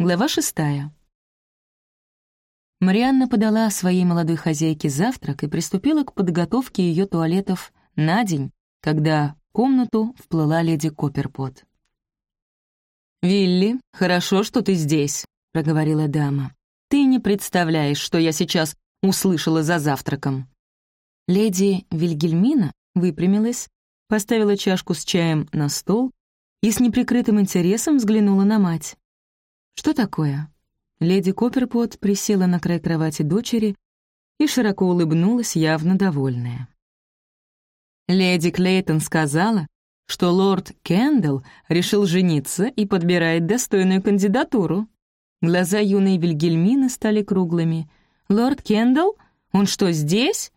Глава шестая. Марианна подала своей молодой хозяйке завтрак и приступила к подготовке ее туалетов на день, когда в комнату вплыла леди Копперпот. «Вилли, хорошо, что ты здесь», — проговорила дама. «Ты не представляешь, что я сейчас услышала за завтраком». Леди Вильгельмина выпрямилась, поставила чашку с чаем на стол и с неприкрытым интересом взглянула на мать. «Что такое?» Леди Копперпот присела на край кровати дочери и широко улыбнулась, явно довольная. Леди Клейтон сказала, что лорд Кендалл решил жениться и подбирает достойную кандидатуру. Глаза юной Вильгельмины стали круглыми. «Лорд Кендалл? Он что, здесь?»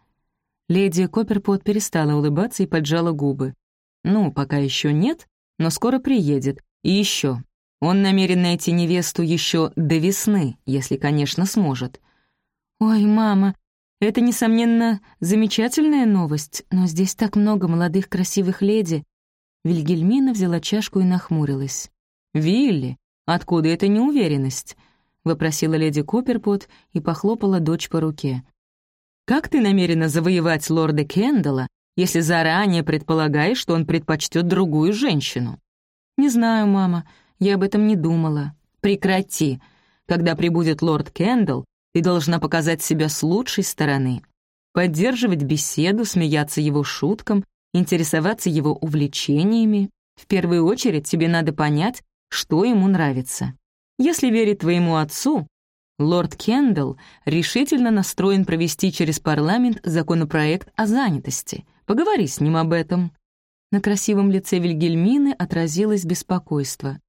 Леди Копперпот перестала улыбаться и поджала губы. «Ну, пока еще нет, но скоро приедет. И еще, он намерен найти невесту еще до весны, если, конечно, сможет. «Ой, мама, это, несомненно, замечательная новость, но здесь так много молодых красивых леди». Вильгельмина взяла чашку и нахмурилась. «Вилли, откуда эта неуверенность?» — вопросила леди Копперпот и похлопала дочь по руке. «Как ты намерена завоевать лорда Кендалла, если заранее предполагаешь, что он предпочтет другую женщину?» «Не знаю, мама. Я об этом не думала. Прекрати. Когда прибудет лорд Кендалл, ты должна показать себя с лучшей стороны. Поддерживать беседу, смеяться его шуткам, интересоваться его увлечениями. В первую очередь тебе надо понять, что ему нравится. Если верить твоему отцу, лорд Кендалл решительно настроен провести через парламент законопроект о занятости. Поговори с ним об этом». На красивом лице Вильгельмины отразилось беспокойство.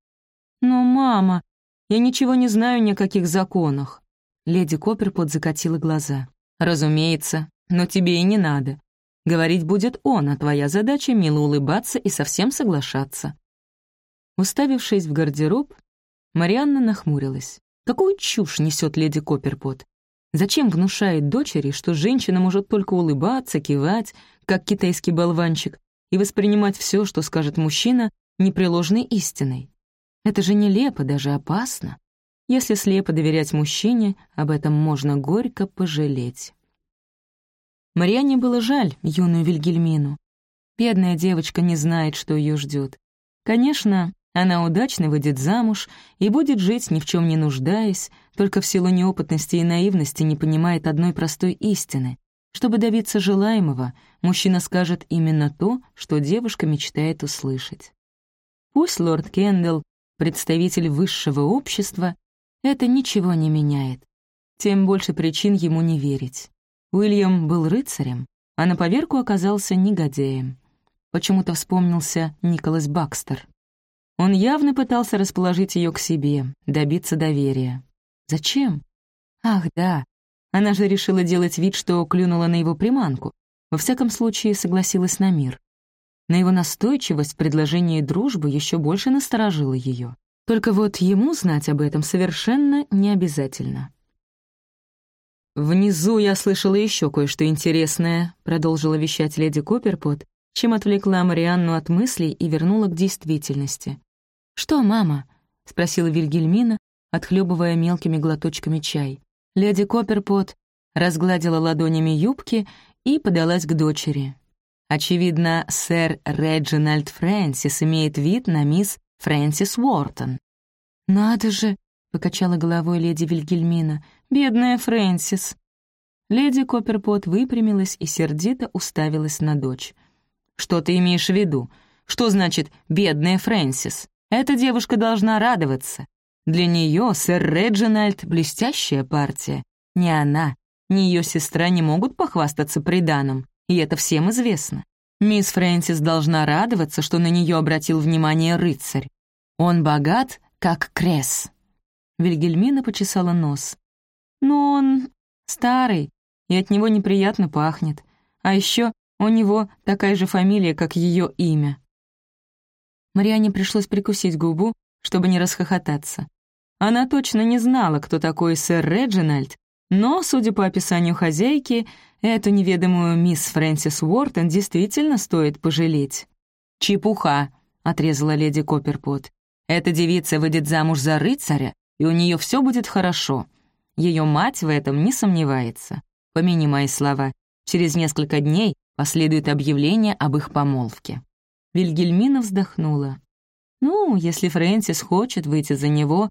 «Но, мама, я ничего не знаю ни о каких законах». Леди Копперпот закатила глаза. «Разумеется, но тебе и не надо. Говорить будет он, а твоя задача — мило улыбаться и совсем соглашаться». Уставившись в гардероб, Марианна нахмурилась. Какую чушь несет леди Копперпот? Зачем внушает дочери, что женщина может только улыбаться, кивать, как китайский болванчик, и воспринимать все, что скажет мужчина, непреложной истиной? Это же нелепо, даже опасно. Если слепо доверять мужчине, об этом можно горько пожалеть. Марианне было жаль юную Вильгельмину. Бедная девочка не знает, что ее ждет. Конечно, она удачно выйдет замуж и будет жить, ни в чем не нуждаясь, только в силу неопытности и наивности не понимает одной простой истины. Чтобы добиться желаемого, мужчина скажет именно то, что девушка мечтает услышать. Пусть лорд Кендалл представитель высшего общества, это ничего не меняет. Тем больше причин ему не верить. Уильям был рыцарем, а на поверку оказался негодяем. Почему-то вспомнился Николас Бакстер. Он явно пытался расположить ее к себе, добиться доверия. Зачем? Ах, да, она же решила делать вид, что клюнула на его приманку. Во всяком случае, согласилась на мир. На его настойчивость в предложении дружбы еще больше насторожила ее. Только вот ему знать об этом совершенно не обязательно. «Внизу я слышала еще кое-что интересное», — продолжила вещать леди Копперпот, чем отвлекла Марианну от мыслей и вернула к действительности. «Что, мама?» — спросила Вильгельмина, отхлебывая мелкими глоточками чай. Леди Копперпот разгладила ладонями юбки и подалась к дочери. Очевидно, сэр Реджинальд Фрэнсис имеет вид на мисс Фрэнсис Уортон. «Надо же!» — покачала головой леди Вильгельмина. «Бедная Фрэнсис!» Леди Копперпот выпрямилась и сердито уставилась на дочь. «Что ты имеешь в виду? Что значит «бедная Фрэнсис»? Эта девушка должна радоваться. Для нее сэр Реджинальд — блестящая партия. Ни она, ни ее сестра не могут похвастаться приданым и это всем известно. Мисс Фрэнсис должна радоваться, что на нее обратил внимание рыцарь. Он богат, как Кресс. Вильгельмина почесала нос. Но он старый, и от него неприятно пахнет. А еще у него такая же фамилия, как ее имя. Мариане пришлось прикусить губу, чтобы не расхохотаться. Она точно не знала, кто такой сэр Реджинальд, но, судя по описанию хозяйки, эту неведомую мисс Фрэнсис Уортон действительно стоит пожалеть. «Чепуха», — отрезала леди Копперпот. «Эта девица выйдет замуж за рыцаря, и у нее все будет хорошо. Ее мать в этом не сомневается. Помяни мои слова, через несколько дней последует объявление об их помолвке». Вильгельмина вздохнула. «Ну, если Фрэнсис хочет выйти за него...»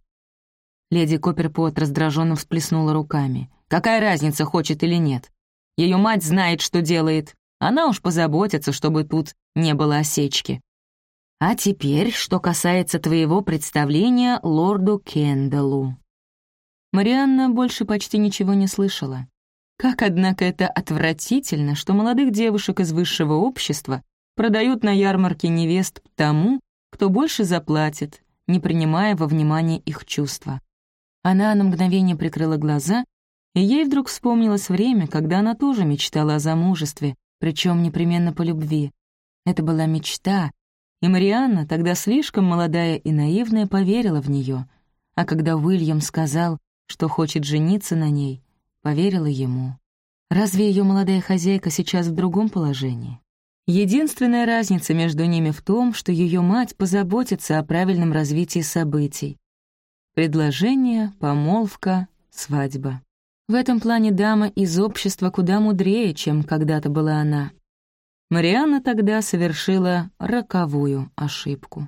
Леди Копперпот раздраженно всплеснула руками. «Какая разница, хочет или нет? Ее мать знает, что делает. Она уж позаботится, чтобы тут не было осечки. А теперь, что касается твоего представления лорду Кендаллу». Марианна больше почти ничего не слышала. Как, однако, это отвратительно, что молодых девушек из высшего общества продают на ярмарке невест тому, кто больше заплатит, не принимая во внимание их чувства. Она на мгновение прикрыла глаза, и ей вдруг вспомнилось время, когда она тоже мечтала о замужестве, причем непременно по любви. Это была мечта, и Марианна, тогда слишком молодая и наивная, поверила в нее. А когда Уильям сказал, что хочет жениться на ней, поверила ему. Разве ее молодая хозяйка сейчас в другом положении? Единственная разница между ними в том, что ее мать позаботится о правильном развитии событий. Предложение, помолвка, свадьба. В этом плане дама из общества куда мудрее, чем когда-то была она. Марианна тогда совершила роковую ошибку.